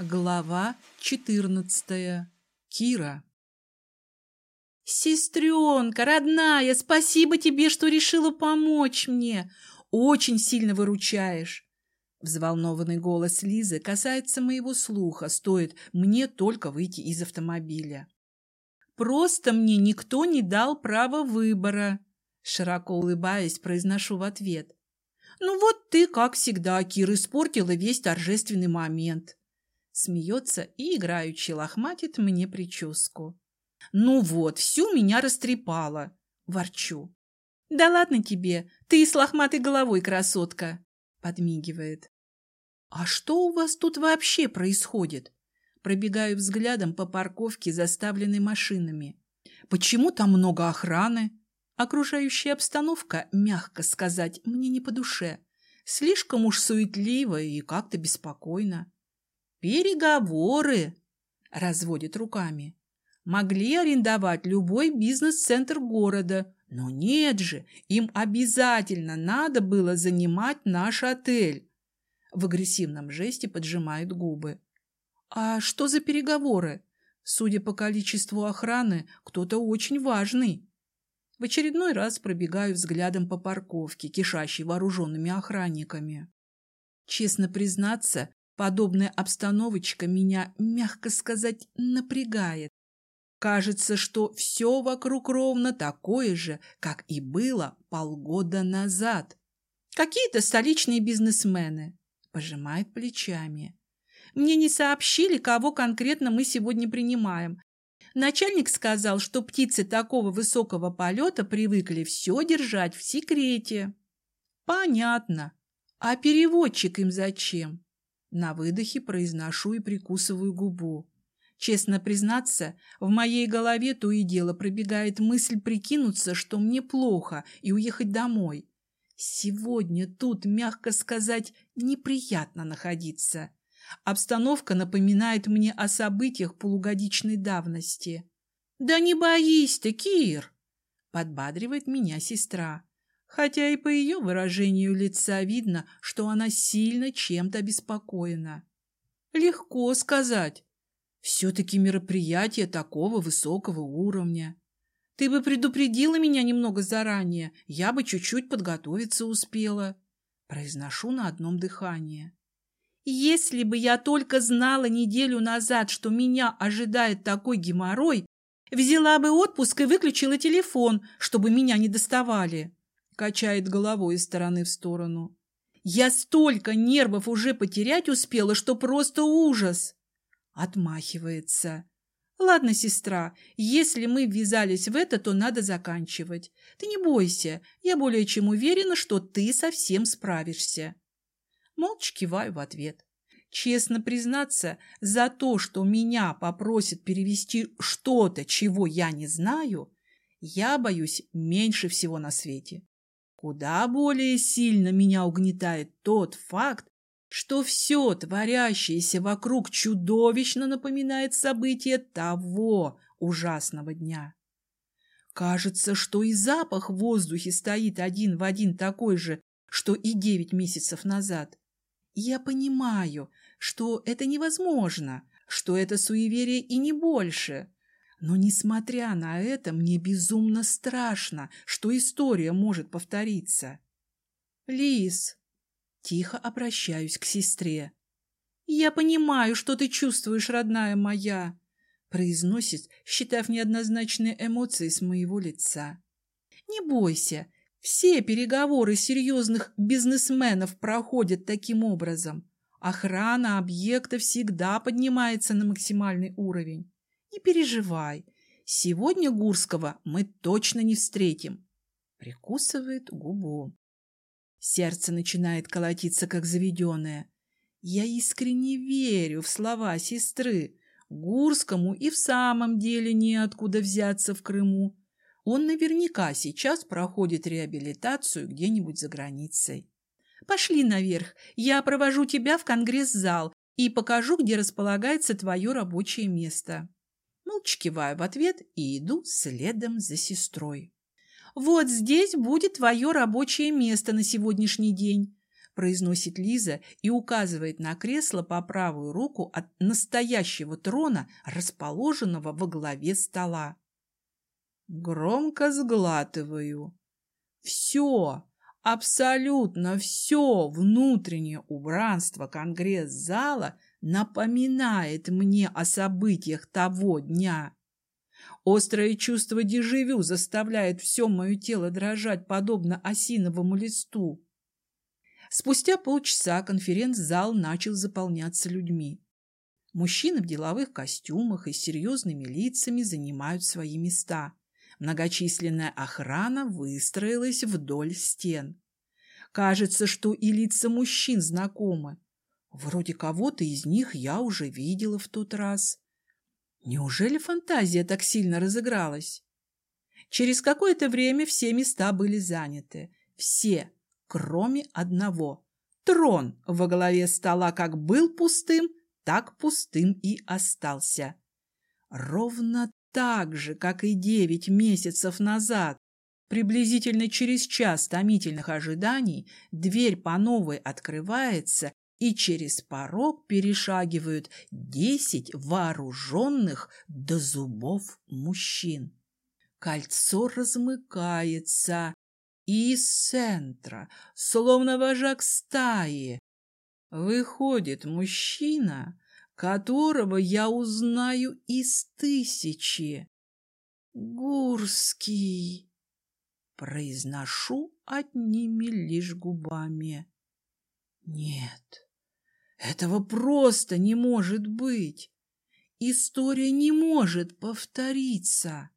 Глава четырнадцатая. Кира. «Сестренка, родная, спасибо тебе, что решила помочь мне. Очень сильно выручаешь». Взволнованный голос Лизы касается моего слуха, стоит мне только выйти из автомобиля. «Просто мне никто не дал права выбора», — широко улыбаясь, произношу в ответ. «Ну вот ты, как всегда, Кира, испортила весь торжественный момент». Смеется и играючи лохматит мне прическу. «Ну вот, всю меня растрепало!» Ворчу. «Да ладно тебе, ты с лохматой головой, красотка!» Подмигивает. «А что у вас тут вообще происходит?» Пробегаю взглядом по парковке, заставленной машинами. «Почему там много охраны?» Окружающая обстановка, мягко сказать, мне не по душе. Слишком уж суетливо и как-то беспокойно. «Переговоры!» – разводит руками. «Могли арендовать любой бизнес-центр города, но нет же, им обязательно надо было занимать наш отель!» В агрессивном жесте поджимают губы. «А что за переговоры? Судя по количеству охраны, кто-то очень важный». В очередной раз пробегаю взглядом по парковке, кишащей вооруженными охранниками. Честно признаться, Подобная обстановочка меня, мягко сказать, напрягает. Кажется, что все вокруг ровно такое же, как и было полгода назад. Какие-то столичные бизнесмены. Пожимает плечами. Мне не сообщили, кого конкретно мы сегодня принимаем. Начальник сказал, что птицы такого высокого полета привыкли все держать в секрете. Понятно. А переводчик им зачем? На выдохе произношу и прикусываю губу. Честно признаться, в моей голове то и дело пробегает мысль прикинуться, что мне плохо, и уехать домой. Сегодня тут, мягко сказать, неприятно находиться. Обстановка напоминает мне о событиях полугодичной давности. «Да не боись ты, Кир!» — подбадривает меня сестра хотя и по ее выражению лица видно, что она сильно чем-то обеспокоена. Легко сказать. Все-таки мероприятие такого высокого уровня. Ты бы предупредила меня немного заранее, я бы чуть-чуть подготовиться успела. Произношу на одном дыхании. Если бы я только знала неделю назад, что меня ожидает такой геморрой, взяла бы отпуск и выключила телефон, чтобы меня не доставали качает головой из стороны в сторону. Я столько нервов уже потерять успела, что просто ужас. Отмахивается. Ладно, сестра, если мы ввязались в это, то надо заканчивать. Ты не бойся, я более чем уверена, что ты совсем справишься. Молча киваю в ответ. Честно признаться, за то, что меня попросят перевести что-то, чего я не знаю, я боюсь меньше всего на свете. Куда более сильно меня угнетает тот факт, что все творящееся вокруг чудовищно напоминает события того ужасного дня. Кажется, что и запах в воздухе стоит один в один такой же, что и девять месяцев назад. Я понимаю, что это невозможно, что это суеверие и не больше, но, несмотря на это, мне безумно страшно, что история может повториться. «Лис!» Тихо обращаюсь к сестре. «Я понимаю, что ты чувствуешь, родная моя!» произносит, считав неоднозначные эмоции с моего лица. «Не бойся, все переговоры серьезных бизнесменов проходят таким образом. Охрана объекта всегда поднимается на максимальный уровень. Не переживай, сегодня Гурского мы точно не встретим. Прикусывает губу. Сердце начинает колотиться, как заведенное. Я искренне верю в слова сестры. Гурскому и в самом деле неоткуда взяться в Крыму. Он наверняка сейчас проходит реабилитацию где-нибудь за границей. Пошли наверх, я провожу тебя в конгресс-зал и покажу, где располагается твое рабочее место. Молча киваю в ответ и иду следом за сестрой. «Вот здесь будет твое рабочее место на сегодняшний день», произносит Лиза и указывает на кресло по правую руку от настоящего трона, расположенного во главе стола. Громко сглатываю. Все, абсолютно все внутреннее убранство конгресс-зала напоминает мне о событиях того дня. Острое чувство дежавю заставляет все мое тело дрожать, подобно осиновому листу. Спустя полчаса конференц-зал начал заполняться людьми. Мужчины в деловых костюмах и с серьезными лицами занимают свои места. Многочисленная охрана выстроилась вдоль стен. Кажется, что и лица мужчин знакомы. Вроде кого-то из них я уже видела в тот раз. Неужели фантазия так сильно разыгралась? Через какое-то время все места были заняты. Все, кроме одного. Трон во главе стола как был пустым, так пустым и остался. Ровно так же, как и девять месяцев назад. Приблизительно через час томительных ожиданий дверь по новой открывается, и через порог перешагивают десять вооруженных до зубов мужчин. Кольцо размыкается, и из центра, словно вожак стаи, выходит мужчина, которого я узнаю из тысячи. Гурский. Произношу одними лишь губами. Нет, этого просто не может быть. История не может повториться.